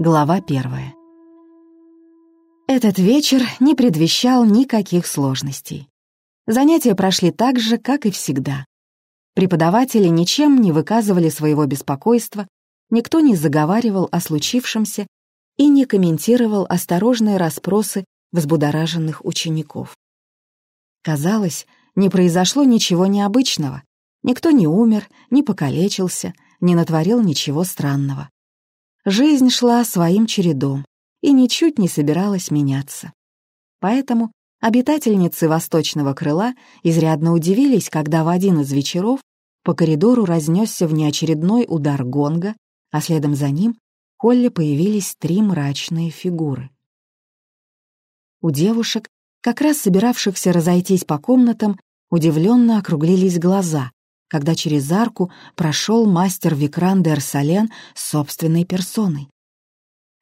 Глава первая. Этот вечер не предвещал никаких сложностей. Занятия прошли так же, как и всегда. Преподаватели ничем не выказывали своего беспокойства, никто не заговаривал о случившемся и не комментировал осторожные расспросы взбудораженных учеников. Казалось, не произошло ничего необычного. Никто не умер, не покалечился, не натворил ничего странного. Жизнь шла своим чередом и ничуть не собиралась меняться. Поэтому обитательницы восточного крыла изрядно удивились, когда в один из вечеров по коридору разнесся внеочередной удар гонга, а следом за ним в холле появились три мрачные фигуры. У девушек, как раз собиравшихся разойтись по комнатам, удивленно округлились глаза, когда через арку прошел мастер Викран де с собственной персоной.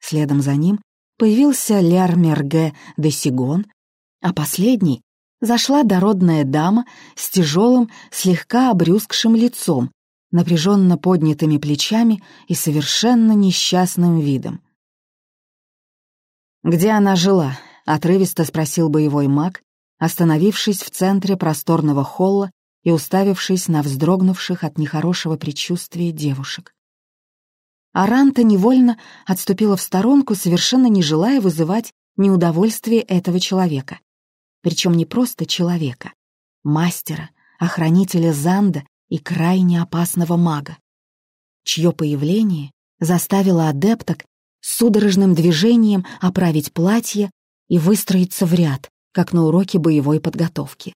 Следом за ним появился Ляр Мерге де Сигон, а последней зашла дородная дама с тяжелым, слегка обрюзгшим лицом, напряженно поднятыми плечами и совершенно несчастным видом. «Где она жила?» — отрывисто спросил боевой маг, остановившись в центре просторного холла и уставившись на вздрогнувших от нехорошего предчувствия девушек. Аранта невольно отступила в сторонку, совершенно не желая вызывать неудовольствие этого человека. Причем не просто человека, мастера, охранителя Занда и крайне опасного мага, чье появление заставило адепток судорожным движением оправить платье и выстроиться в ряд, как на уроке боевой подготовки.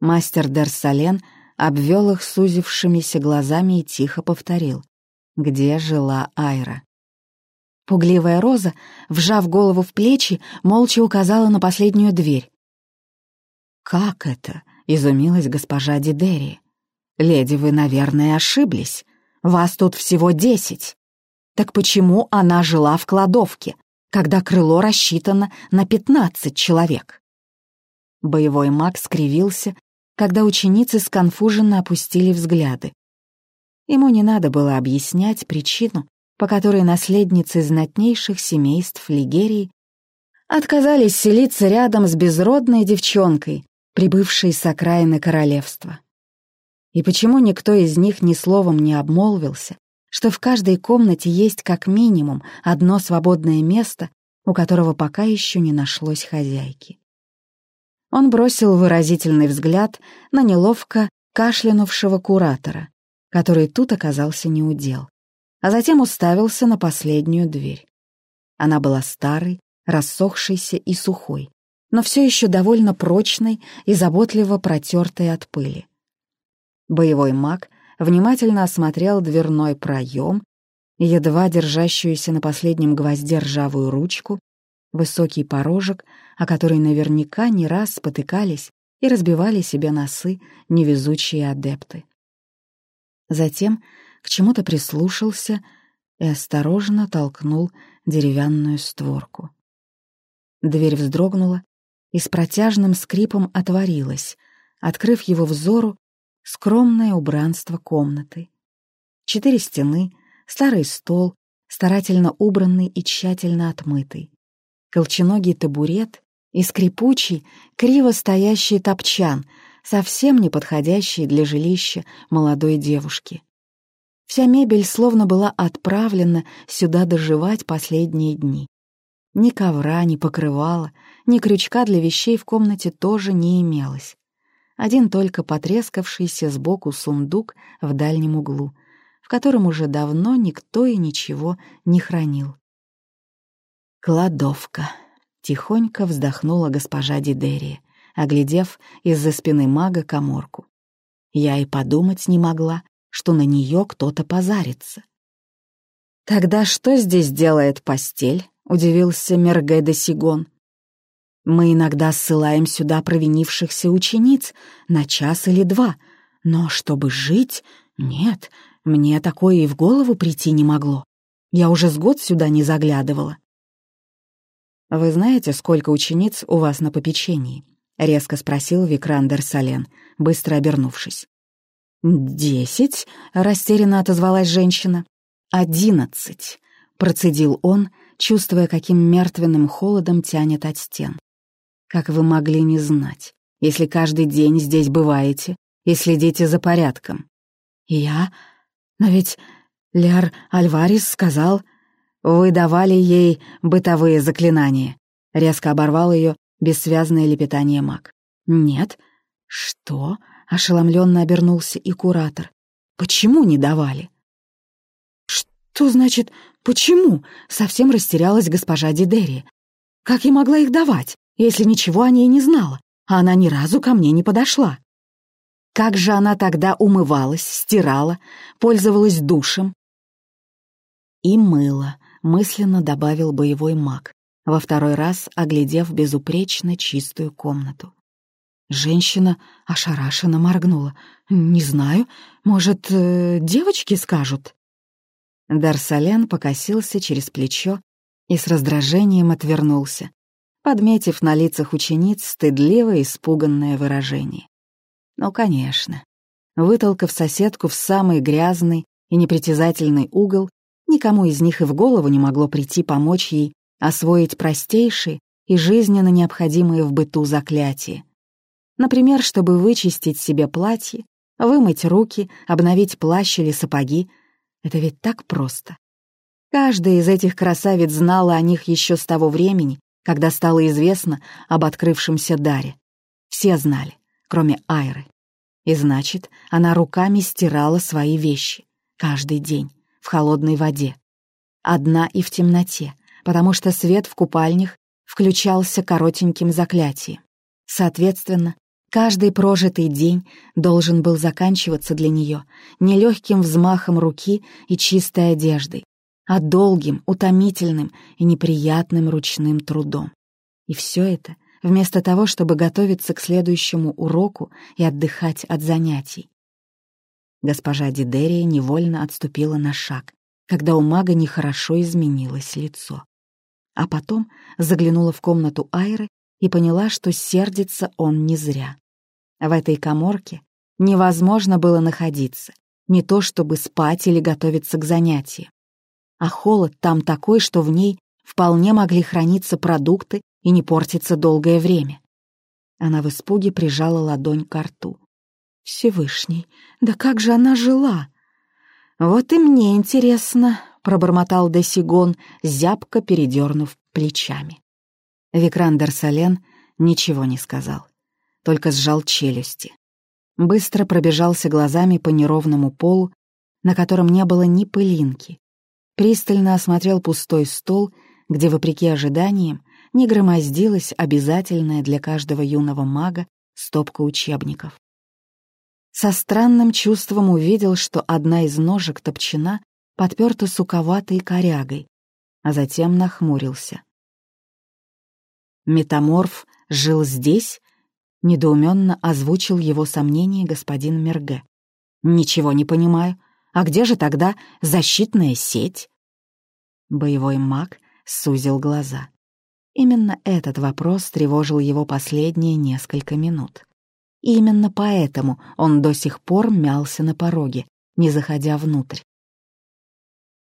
Мастер Дерсален обвел их сузившимися глазами и тихо повторил, где жила Айра. Пугливая Роза, вжав голову в плечи, молча указала на последнюю дверь. «Как это?» — изумилась госпожа Дидери. «Леди, вы, наверное, ошиблись. Вас тут всего десять. Так почему она жила в кладовке, когда крыло рассчитано на пятнадцать человек?» Боевой маг скривился когда ученицы сконфуженно опустили взгляды. Ему не надо было объяснять причину, по которой наследницы знатнейших семейств Лигерии отказались селиться рядом с безродной девчонкой, прибывшей с окраины королевства. И почему никто из них ни словом не обмолвился, что в каждой комнате есть как минимум одно свободное место, у которого пока еще не нашлось хозяйки. Он бросил выразительный взгляд на неловко кашлянувшего куратора, который тут оказался неудел, а затем уставился на последнюю дверь. Она была старой, рассохшейся и сухой, но все еще довольно прочной и заботливо протертой от пыли. Боевой маг внимательно осмотрел дверной проем, едва держащуюся на последнем гвозде ржавую ручку, высокий порожек, о который наверняка не раз спотыкались и разбивали себе носы невезучие адепты. Затем к чему-то прислушался и осторожно толкнул деревянную створку. Дверь вздрогнула и с протяжным скрипом отворилась, открыв его взору скромное убранство комнаты. Четыре стены, старый стол, старательно убранный и тщательно отмытый колченогий табурет и скрипучий, криво стоящий топчан, совсем не подходящий для жилища молодой девушки. Вся мебель словно была отправлена сюда доживать последние дни. Ни ковра, ни покрывала, ни крючка для вещей в комнате тоже не имелось. Один только потрескавшийся сбоку сундук в дальнем углу, в котором уже давно никто и ничего не хранил. «Кладовка», — тихонько вздохнула госпожа Дидерия, оглядев из-за спины мага коморку. Я и подумать не могла, что на нее кто-то позарится. «Тогда что здесь делает постель?» — удивился Мергеда Сигон. «Мы иногда ссылаем сюда провинившихся учениц на час или два, но чтобы жить, нет, мне такое и в голову прийти не могло. Я уже с год сюда не заглядывала». «Вы знаете, сколько учениц у вас на попечении?» — резко спросил Викрандер Сален, быстро обернувшись. «Десять?» — растерянно отозвалась женщина. «Одиннадцать. процедил он, чувствуя, каким мертвенным холодом тянет от стен. «Как вы могли не знать, если каждый день здесь бываете и следите за порядком?» «Я? Но ведь Ляр Альварес сказал...» «Вы давали ей бытовые заклинания», — резко оборвал ее бессвязное лепетание маг. «Нет». «Что?» — ошеломленно обернулся и куратор. «Почему не давали?» «Что значит «почему?» — совсем растерялась госпожа Дидери. «Как я могла их давать, если ничего о ней не знала, а она ни разу ко мне не подошла?» Как же она тогда умывалась, стирала, пользовалась душем? И мыло, мысленно добавил боевой маг, во второй раз оглядев безупречно чистую комнату. Женщина ошарашенно моргнула. «Не знаю, может, э, девочки скажут?» Дарсален покосился через плечо и с раздражением отвернулся, подметив на лицах учениц стыдливо испуганное выражение. Ну, конечно. Вытолкав соседку в самый грязный и непритязательный угол, никому из них и в голову не могло прийти помочь ей освоить простейшие и жизненно необходимые в быту заклятия. Например, чтобы вычистить себе платье, вымыть руки, обновить плащ или сапоги, это ведь так просто. Каждая из этих красавиц знала о них еще с того времени, когда стало известно об открывшемся даре. Все знали, кроме Айры. И значит, она руками стирала свои вещи. Каждый день, в холодной воде. Одна и в темноте, потому что свет в купальнях включался коротеньким заклятием. Соответственно, Каждый прожитый день должен был заканчиваться для нее не легким взмахом руки и чистой одеждой, а долгим, утомительным и неприятным ручным трудом. И все это вместо того, чтобы готовиться к следующему уроку и отдыхать от занятий. Госпожа Дидерия невольно отступила на шаг, когда у мага нехорошо изменилось лицо. А потом заглянула в комнату Айры и поняла, что сердится он не зря. В этой коморке невозможно было находиться, не то чтобы спать или готовиться к занятиям. А холод там такой, что в ней вполне могли храниться продукты и не портиться долгое время. Она в испуге прижала ладонь к рту. «Всевышний, да как же она жила?» «Вот и мне интересно», — пробормотал Десигон, зябко передернув плечами. Викрандер Сален ничего не сказал, только сжал челюсти. Быстро пробежался глазами по неровному полу, на котором не было ни пылинки. Пристально осмотрел пустой стол, где, вопреки ожиданиям, не громоздилась обязательная для каждого юного мага стопка учебников. Со странным чувством увидел, что одна из ножек топчина подперта суковатой корягой, а затем нахмурился. Метаморф жил здесь? Недоуменно озвучил его сомнение господин Мерге. Ничего не понимаю. А где же тогда защитная сеть? Боевой маг сузил глаза. Именно этот вопрос тревожил его последние несколько минут. И именно поэтому он до сих пор мялся на пороге, не заходя внутрь.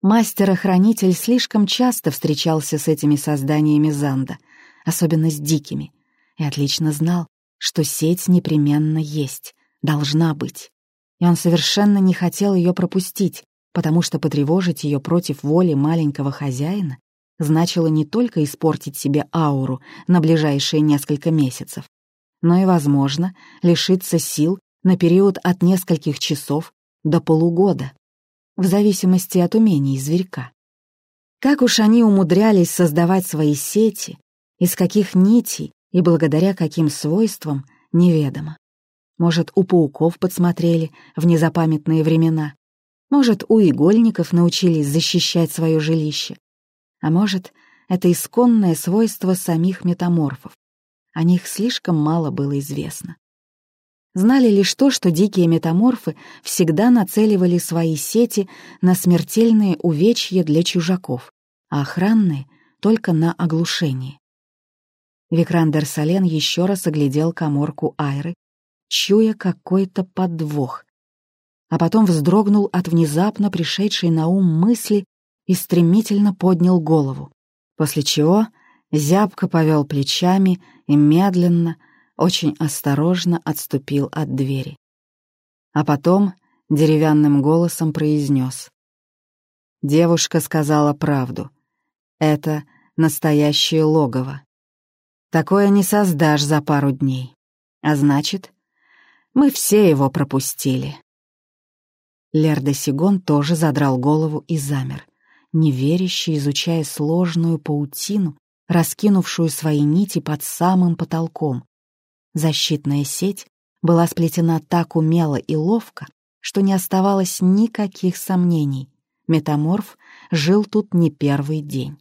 Мастер-охранитель слишком часто встречался с этими созданиями Занда — особенно с дикими, и отлично знал, что сеть непременно есть, должна быть. И он совершенно не хотел ее пропустить, потому что потревожить ее против воли маленького хозяина значило не только испортить себе ауру на ближайшие несколько месяцев, но и, возможно, лишиться сил на период от нескольких часов до полугода, в зависимости от умений зверька. Как уж они умудрялись создавать свои сети, из каких нитей и благодаря каким свойствам неведомо. Может, у пауков подсмотрели в незапамятные времена. Может, у игольников научились защищать свое жилище. А может, это исконное свойство самих метаморфов. О них слишком мало было известно. Знали лишь то, что дикие метаморфы всегда нацеливали свои сети на смертельные увечья для чужаков, а охранные — только на оглушение. Викрандер Сален еще раз оглядел коморку Айры, чуя какой-то подвох, а потом вздрогнул от внезапно пришедшей на ум мысли и стремительно поднял голову, после чего зябко повел плечами и медленно, очень осторожно отступил от двери. А потом деревянным голосом произнес. Девушка сказала правду. Это настоящее логово. Такое не создашь за пару дней. А значит, мы все его пропустили. Лер Сигон тоже задрал голову и замер, неверяще изучая сложную паутину, раскинувшую свои нити под самым потолком. Защитная сеть была сплетена так умело и ловко, что не оставалось никаких сомнений. Метаморф жил тут не первый день.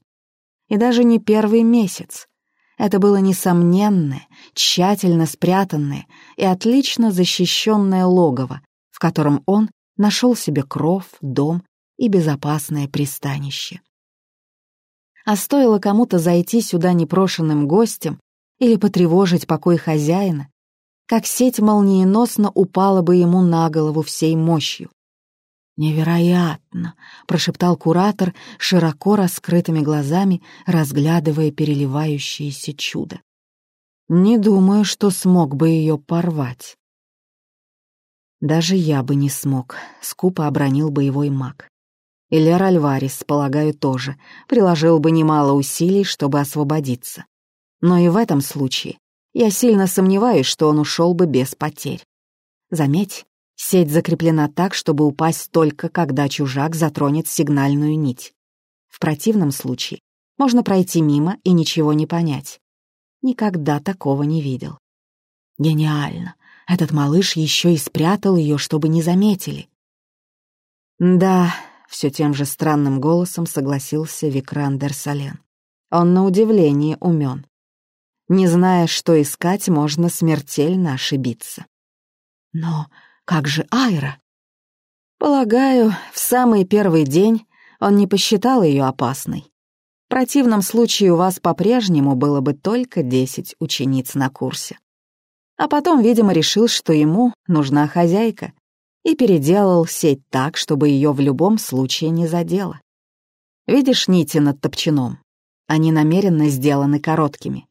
И даже не первый месяц. Это было несомненное, тщательно спрятанное и отлично защищенное логово, в котором он нашел себе кров, дом и безопасное пристанище. А стоило кому-то зайти сюда непрошенным гостем или потревожить покой хозяина, как сеть молниеносно упала бы ему на голову всей мощью. «Невероятно!» — прошептал куратор, широко раскрытыми глазами, разглядывая переливающееся чудо. «Не думаю, что смог бы ее порвать». Даже я бы не смог, скупо обронил боевой маг. Ильяр Альварес, полагаю, тоже, приложил бы немало усилий, чтобы освободиться. Но и в этом случае я сильно сомневаюсь, что он ушел бы без потерь. Заметь, сеть закреплена так, чтобы упасть только, когда чужак затронет сигнальную нить. В противном случае можно пройти мимо и ничего не понять. Никогда такого не видел. Гениально. Этот малыш еще и спрятал ее, чтобы не заметили. Да, все тем же странным голосом согласился Викран Дерсален. Он на удивление умен. Не зная, что искать, можно смертельно ошибиться. Но как же Айра? Полагаю, в самый первый день он не посчитал ее опасной. В противном случае у вас по-прежнему было бы только десять учениц на курсе. А потом, видимо, решил, что ему нужна хозяйка, и переделал сеть так, чтобы ее в любом случае не задело. Видишь нити над топчаном? Они намеренно сделаны короткими.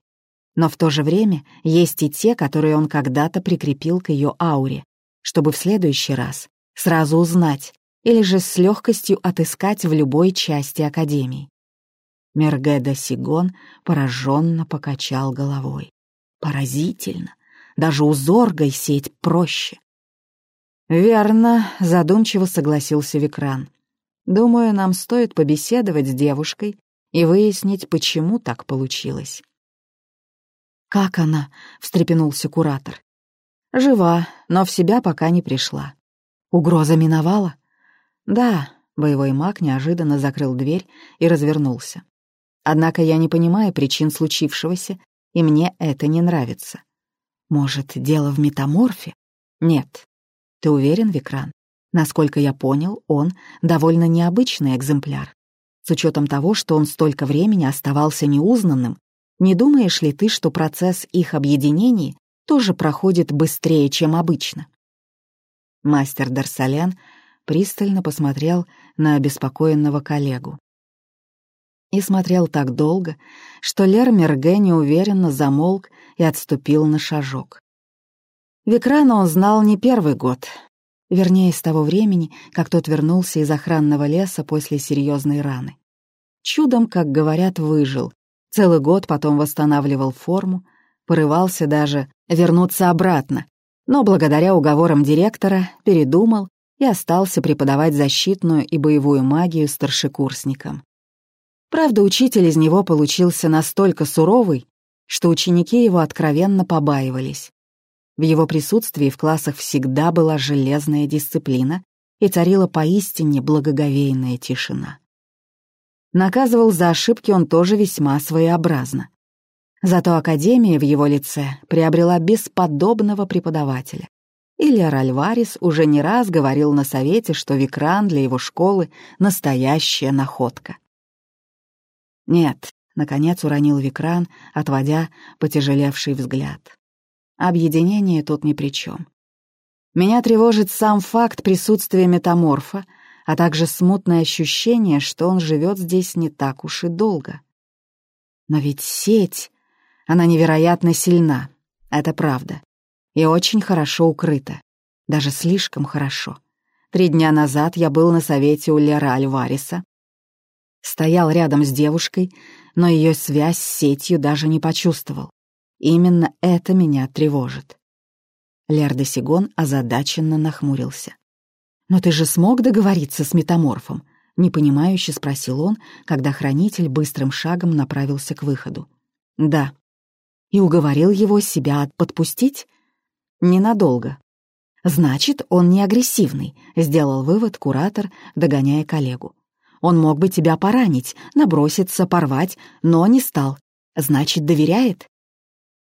Но в то же время есть и те, которые он когда-то прикрепил к ее ауре, чтобы в следующий раз сразу узнать или же с легкостью отыскать в любой части Академии. Мергеда Сигон пораженно покачал головой. Поразительно. Даже у Зоргой сеть проще. «Верно», — задумчиво согласился Викран. «Думаю, нам стоит побеседовать с девушкой и выяснить, почему так получилось». «Как она?» — встрепенулся куратор. «Жива, но в себя пока не пришла. Угроза миновала?» «Да», — боевой маг неожиданно закрыл дверь и развернулся. «Однако я не понимаю причин случившегося, и мне это не нравится. Может, дело в метаморфе? Нет. Ты уверен, Викран? Насколько я понял, он довольно необычный экземпляр. С учетом того, что он столько времени оставался неузнанным, не думаешь ли ты, что процесс их объединения тоже проходит быстрее, чем обычно? Мастер Дарсалян пристально посмотрел на обеспокоенного коллегу. И смотрел так долго, что Лер Мерге неуверенно замолк и отступил на шажок. Викрана он знал не первый год, вернее, с того времени, как тот вернулся из охранного леса после серьезной раны. Чудом, как говорят, выжил, целый год потом восстанавливал форму, порывался даже вернуться обратно, но благодаря уговорам директора передумал и остался преподавать защитную и боевую магию старшекурсникам. Правда, учитель из него получился настолько суровый, что ученики его откровенно побаивались. В его присутствии в классах всегда была железная дисциплина и царила поистине благоговейная тишина. Наказывал за ошибки он тоже весьма своеобразно. Зато Академия в его лице приобрела бесподобного преподавателя. Илья Альварес уже не раз говорил на совете, что Викран для его школы — настоящая находка. Нет, Наконец уронил Викран, отводя потяжелевший взгляд. Объединение тут ни при чем. Меня тревожит сам факт присутствия метаморфа, а также смутное ощущение, что он живет здесь не так уж и долго. Но ведь сеть, она невероятно сильна, это правда, и очень хорошо укрыта, даже слишком хорошо. Три дня назад я был на совете у Лера Альвареса, стоял рядом с девушкой, но ее связь с сетью даже не почувствовал. Именно это меня тревожит. Лер де Сигон озадаченно нахмурился. «Но ты же смог договориться с метаморфом?» — непонимающе спросил он, когда хранитель быстрым шагом направился к выходу. «Да». «И уговорил его себя подпустить?» «Ненадолго». «Значит, он не агрессивный», — сделал вывод куратор, догоняя коллегу. «Он мог бы тебя поранить, наброситься, порвать, но не стал. Значит, доверяет?»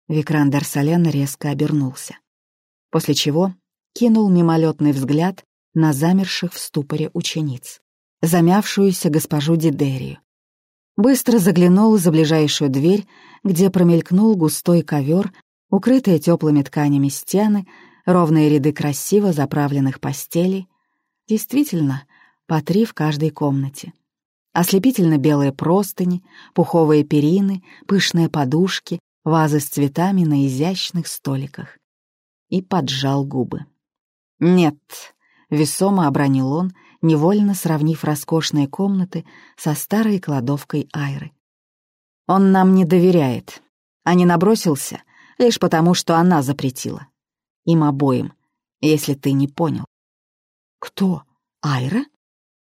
Викран Дарсален резко обернулся, после чего кинул мимолетный взгляд на замерших в ступоре учениц, замявшуюся госпожу Дидерию. Быстро заглянул за ближайшую дверь, где промелькнул густой ковер, укрытые теплыми тканями стены, ровные ряды красиво заправленных постелей. Действительно, по три в каждой комнате. Ослепительно белые простыни, пуховые перины, пышные подушки, вазы с цветами на изящных столиках. И поджал губы. «Нет», — весомо обронил он, невольно сравнив роскошные комнаты со старой кладовкой Айры. «Он нам не доверяет, а не набросился лишь потому, что она запретила. Им обоим, если ты не понял». «Кто? Айра?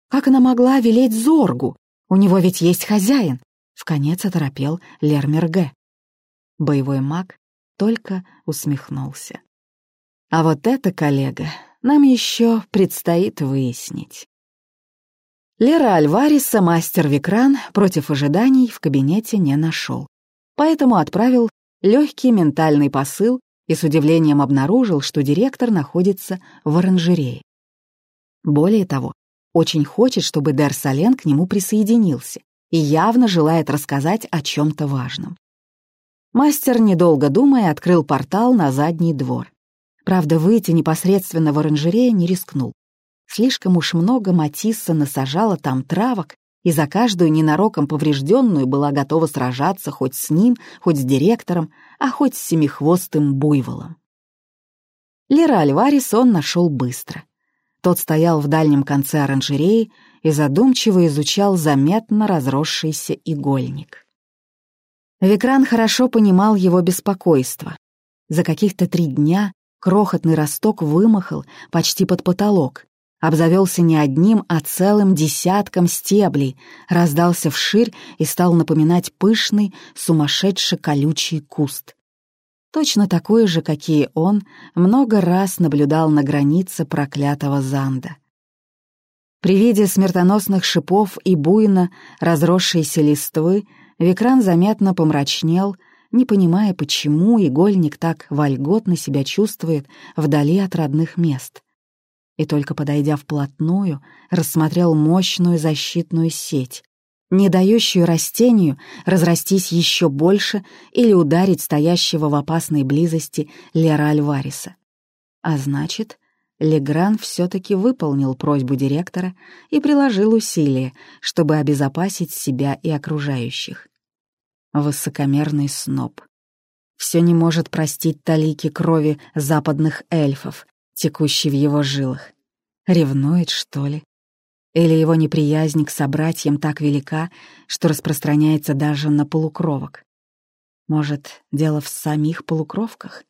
Как она могла велеть Зоргу? У него ведь есть хозяин!» — вконец оторопел Лермерге. Боевой маг только усмехнулся. «А вот это, коллега, нам еще предстоит выяснить. Лера Альвареса мастер Викран против ожиданий в кабинете не нашел, поэтому отправил легкий ментальный посыл и с удивлением обнаружил, что директор находится в оранжерее. Более того, очень хочет, чтобы Дер Сален к нему присоединился и явно желает рассказать о чем-то важном. Мастер, недолго думая, открыл портал на задний двор. Правда, выйти непосредственно в оранжерею не рискнул. Слишком уж много Матисса насажала там травок, и за каждую ненароком поврежденную была готова сражаться хоть с ним, хоть с директором, а хоть с семихвостым буйволом. Лера Альварис он нашел быстро. Тот стоял в дальнем конце оранжереи и задумчиво изучал заметно разросшийся игольник. Викран хорошо понимал его беспокойство. За каких-то три дня Крохотный росток вымахал почти под потолок, обзавелся не одним, а целым десятком стеблей, раздался вширь и стал напоминать пышный, сумасшедший колючий куст. Точно такой же, какие он много раз наблюдал на границе проклятого Занда. При виде смертоносных шипов и буйно разросшейся листвы Викран заметно помрачнел не понимая, почему игольник так вольготно себя чувствует вдали от родных мест. И только подойдя вплотную, рассмотрел мощную защитную сеть, не дающую растению разрастись еще больше или ударить стоящего в опасной близости Лера Альвареса. А значит, Легран все-таки выполнил просьбу директора и приложил усилия, чтобы обезопасить себя и окружающих высокомерный сноб. Все не может простить талики крови западных эльфов, текущей в его жилах. Ревнует, что ли? Или его неприязнь к собратьям так велика, что распространяется даже на полукровок? Может, дело в самих полукровках?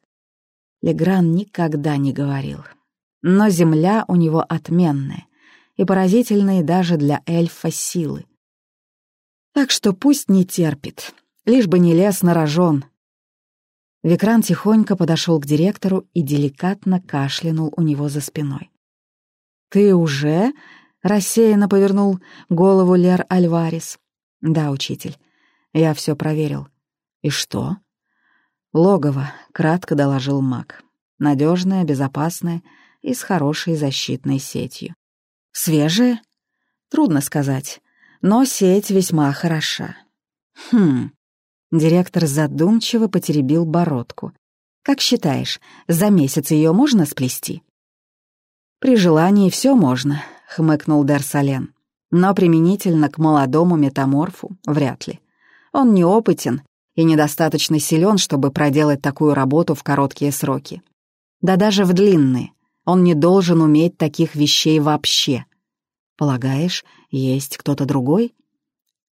Легран никогда не говорил. Но земля у него отменная и поразительные даже для эльфа силы. Так что пусть не терпит, лишь бы не лез на рожон. Викран тихонько подошел к директору и деликатно кашлянул у него за спиной. «Ты уже?» — рассеянно повернул голову Лер Альварес. «Да, учитель, я все проверил». «И что?» «Логово», — кратко доложил маг. «Надежное, безопасное и с хорошей защитной сетью». «Свежее?» «Трудно сказать, но сеть весьма хороша». «Хм...» Директор задумчиво потеребил бородку. «Как считаешь, за месяц ее можно сплести?» «При желании все можно», —— хмыкнул Дерсален. «Но применительно к молодому метаморфу вряд ли. Он неопытен и недостаточно силен, чтобы проделать такую работу в короткие сроки. Да даже в длинные. Он не должен уметь таких вещей вообще. Полагаешь, есть кто-то другой?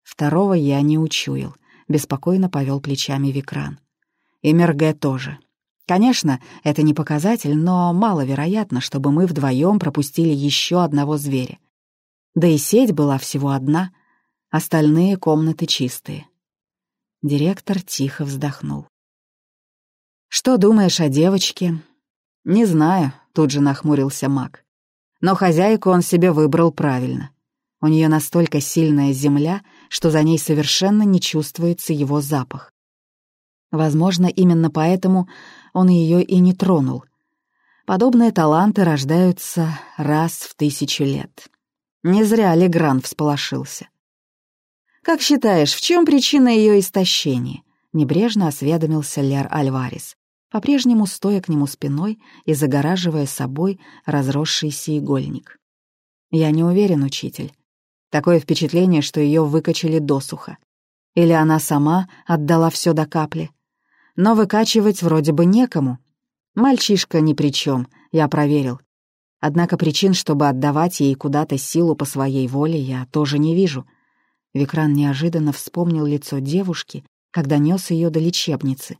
Второго я не учуял, беспокойно повел плечами Викран. И Мерге тоже. Конечно, это не показатель, но маловероятно, чтобы мы вдвоем пропустили еще одного зверя. Да и сеть была всего одна, остальные комнаты чистые. Директор тихо вздохнул. «Что думаешь о девочке?» «Не знаю», — тут же нахмурился маг. «Но хозяйку он себе выбрал правильно. У нее настолько сильная земля, что за ней совершенно не чувствуется его запах. Возможно, именно поэтому он ее и не тронул. Подобные таланты рождаются раз в тысячу лет. Не зря Легран всполошился. «Как считаешь, в чем причина ее истощения?» — небрежно осведомился Лер Альварес, по-прежнему стоя к нему спиной и загораживая собой разросшийся игольник. «Я не уверен, учитель. Такое впечатление, что ее выкачали досуха. Или она сама отдала все до капли. Но выкачивать вроде бы некому. Мальчишка ни при чем, я проверил. Однако причин, чтобы отдавать ей куда-то силу по своей воле, я тоже не вижу — Викран неожиданно вспомнил лицо девушки, когда нес ее до лечебницы,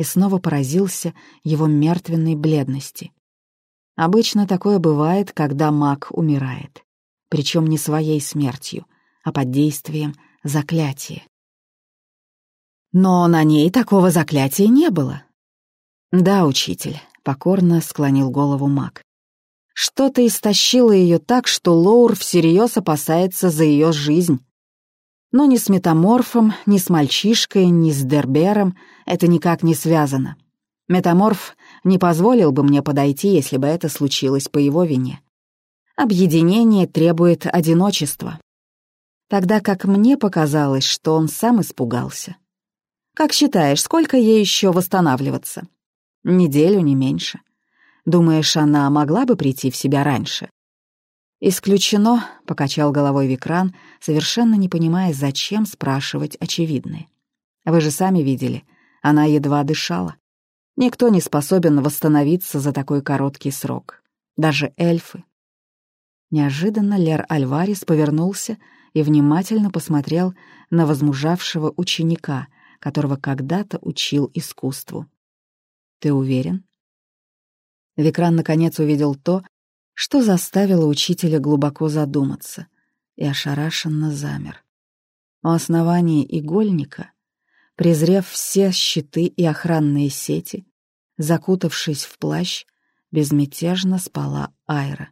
и снова поразился его мертвенной бледности. Обычно такое бывает, когда маг умирает, причем не своей смертью, а под действием заклятия. Но на ней такого заклятия не было. Да, учитель, покорно склонил голову маг. Что-то истощило ее так, что Лоур всерьез опасается за ее жизнь. Но ни с метаморфом, ни с мальчишкой, ни с Дербером это никак не связано. Метаморф не позволил бы мне подойти, если бы это случилось по его вине. Объединение требует одиночества. Тогда как мне показалось, что он сам испугался. Как считаешь, сколько ей еще восстанавливаться? Неделю, не меньше. Думаешь, она могла бы прийти в себя раньше? «Исключено», — покачал головой Викран, совершенно не понимая, зачем спрашивать очевидное. «Вы же сами видели, она едва дышала. Никто не способен восстановиться за такой короткий срок. Даже эльфы». Неожиданно Лер Альварес повернулся и внимательно посмотрел на возмужавшего ученика, которого когда-то учил искусству. «Ты уверен?» Викран наконец увидел то, что заставило учителя глубоко задуматься, и ошарашенно замер. У основания игольника, презрев все щиты и охранные сети, закутавшись в плащ, безмятежно спала Айра,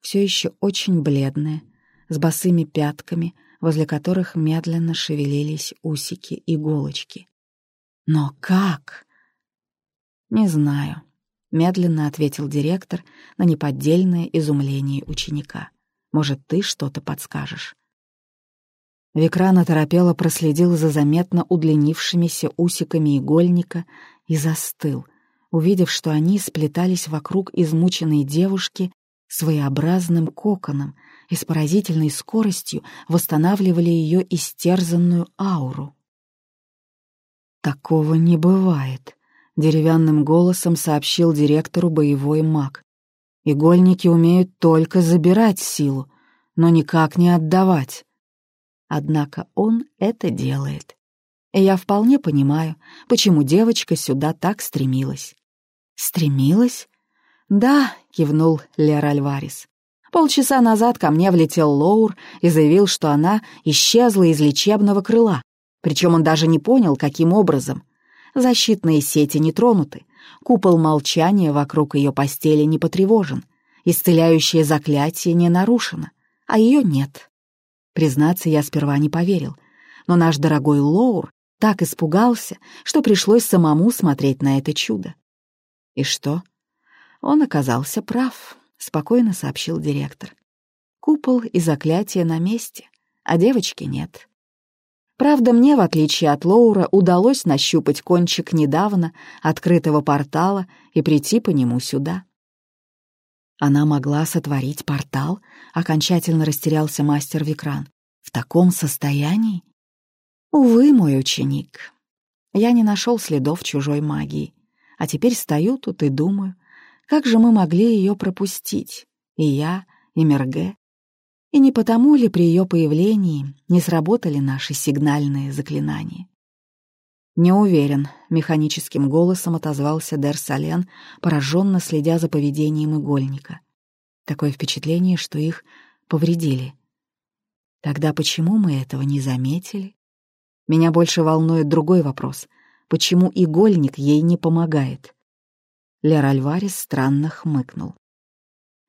все еще очень бледная, с босыми пятками, возле которых медленно шевелились усики-иголочки. Но как? Не знаю. — медленно ответил директор на неподдельное изумление ученика. «Может, ты что-то подскажешь?» Викран оторопело проследил за заметно удлинившимися усиками игольника и застыл, увидев, что они сплетались вокруг измученной девушки своеобразным коконом и с поразительной скоростью восстанавливали ее истерзанную ауру. «Такого не бывает», деревянным голосом сообщил директору боевой маг. Игольники умеют только забирать силу, но никак не отдавать. Однако он это делает. И я вполне понимаю, почему девочка сюда так стремилась. «Стремилась?» «Да», — кивнул Лер Альварес. Полчаса назад ко мне влетел Лоур и заявил, что она исчезла из лечебного крыла. Причем он даже не понял, каким образом. Защитные сети не тронуты, купол молчания вокруг ее постели не потревожен, исцеляющее заклятие не нарушено, а ее нет. Признаться, я сперва не поверил, но наш дорогой Лоур так испугался, что пришлось самому смотреть на это чудо. И что? Он оказался прав, спокойно сообщил директор. Купол и заклятие на месте, а девочки нет. Правда, мне, в отличие от Лоура, удалось нащупать кончик недавно открытого портала и прийти по нему сюда. Она могла сотворить портал? Окончательно растерялся мастер Викран. В таком состоянии? Увы, мой ученик. Я не нашел следов чужой магии. А теперь стою тут и думаю, как же мы могли ее пропустить? И я, и Мерге. И не потому ли при ее появлении не сработали наши сигнальные заклинания? «Не уверен», — механическим голосом отозвался Дер пораженно следя за поведением игольника. Такое впечатление, что их повредили. Тогда почему мы этого не заметили? Меня больше волнует другой вопрос. Почему игольник ей не помогает? Лер Альварес странно хмыкнул.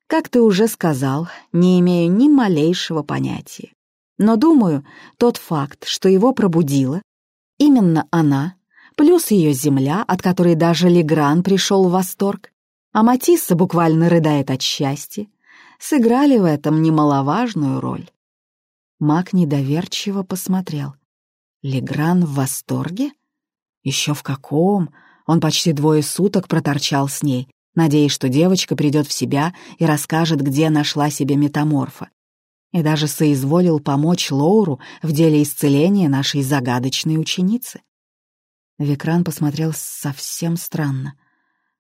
Как ты уже сказал, не имею ни малейшего понятия. Но думаю, тот факт, что его пробудило, Именно она, плюс ее земля, от которой даже Легран пришел в восторг, а Матисса буквально рыдает от счастья, сыграли в этом немаловажную роль. Мак недоверчиво посмотрел. Легран в восторге? Еще в каком? Он почти двое суток проторчал с ней, надеясь, что девочка придет в себя и расскажет, где нашла себе метаморфа и даже соизволил помочь Лоуру в деле исцеления нашей загадочной ученицы. Викран посмотрел совсем странно.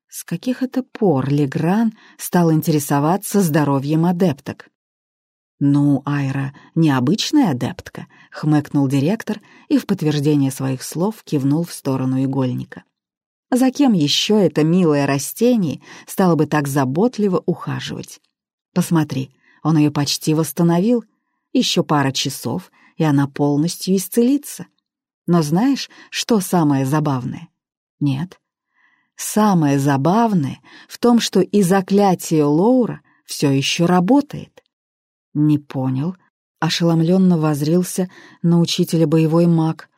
С каких это пор Легран стал интересоваться здоровьем адепток? «Ну, Айра, необычная адептка», — хмыкнул директор и в подтверждение своих слов кивнул в сторону игольника. «За кем еще это милое растение стало бы так заботливо ухаживать? Посмотри, он ее почти восстановил. Еще пара часов, и она полностью исцелится. Но знаешь, что самое забавное? Нет. Самое забавное в том, что и заклятие Лоура все еще работает. Не понял. Ошеломленно возрился на учителя боевой маг.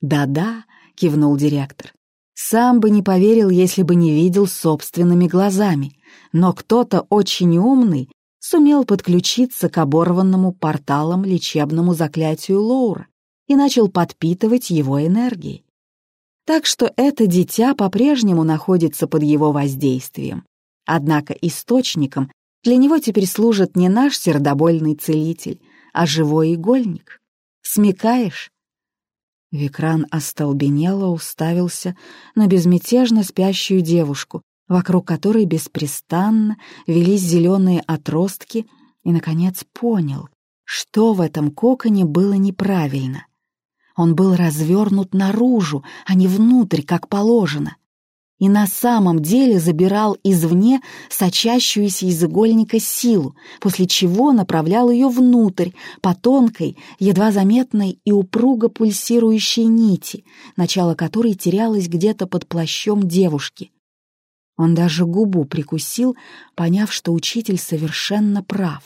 «Да-да», — кивнул директор. «Сам бы не поверил, если бы не видел собственными глазами, но кто-то очень умный сумел подключиться к оборванному порталом лечебному заклятию Лоура и начал подпитывать его энергией. Так что это дитя по-прежнему находится под его воздействием. Однако источником для него теперь служит не наш сердобольный целитель, а живой игольник. Смекаешь? Викран остолбенело уставился на безмятежно спящую девушку, вокруг которой беспрестанно велись зеленые отростки, и, наконец, понял, что в этом коконе было неправильно. Он был развернут наружу, а не внутрь, как положено, и на самом деле забирал извне сочащуюся из игольника силу, после чего направлял ее внутрь, по тонкой, едва заметной и упруго пульсирующей нити, начало которой терялось где-то под плащом девушки. Он даже губу прикусил, поняв, что учитель совершенно прав.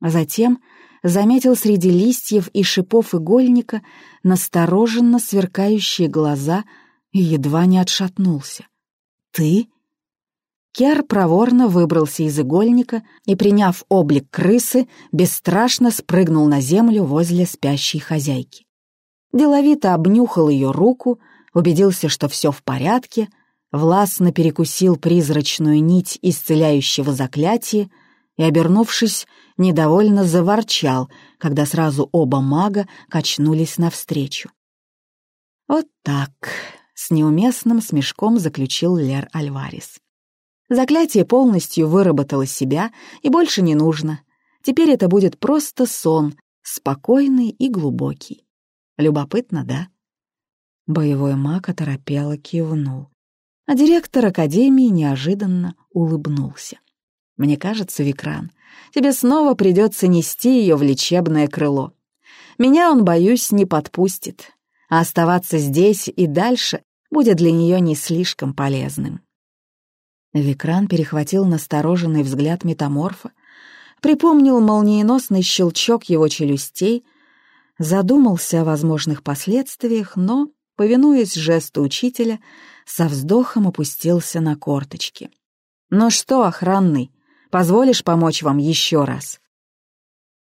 А затем заметил среди листьев и шипов игольника настороженно сверкающие глаза и едва не отшатнулся. «Ты?» Кер проворно выбрался из игольника и, приняв облик крысы, бесстрашно спрыгнул на землю возле спящей хозяйки. Деловито обнюхал ее руку, убедился, что все в порядке, властно перекусил призрачную нить исцеляющего заклятия и, обернувшись, недовольно заворчал, когда сразу оба мага качнулись навстречу. «Вот так», — с неуместным смешком заключил Лер Альварес. «Заклятие полностью выработало себя и больше не нужно. Теперь это будет просто сон, спокойный и глубокий. Любопытно, да?» Боевой маг оторопело кивнул а директор Академии неожиданно улыбнулся. «Мне кажется, Викран, тебе снова придется нести ее в лечебное крыло. Меня он, боюсь, не подпустит, а оставаться здесь и дальше будет для нее не слишком полезным». Викран перехватил настороженный взгляд метаморфа, припомнил молниеносный щелчок его челюстей, задумался о возможных последствиях, но, повинуясь жесту учителя, со вздохом опустился на корточки. «Ну что, охранный, позволишь помочь вам еще раз?»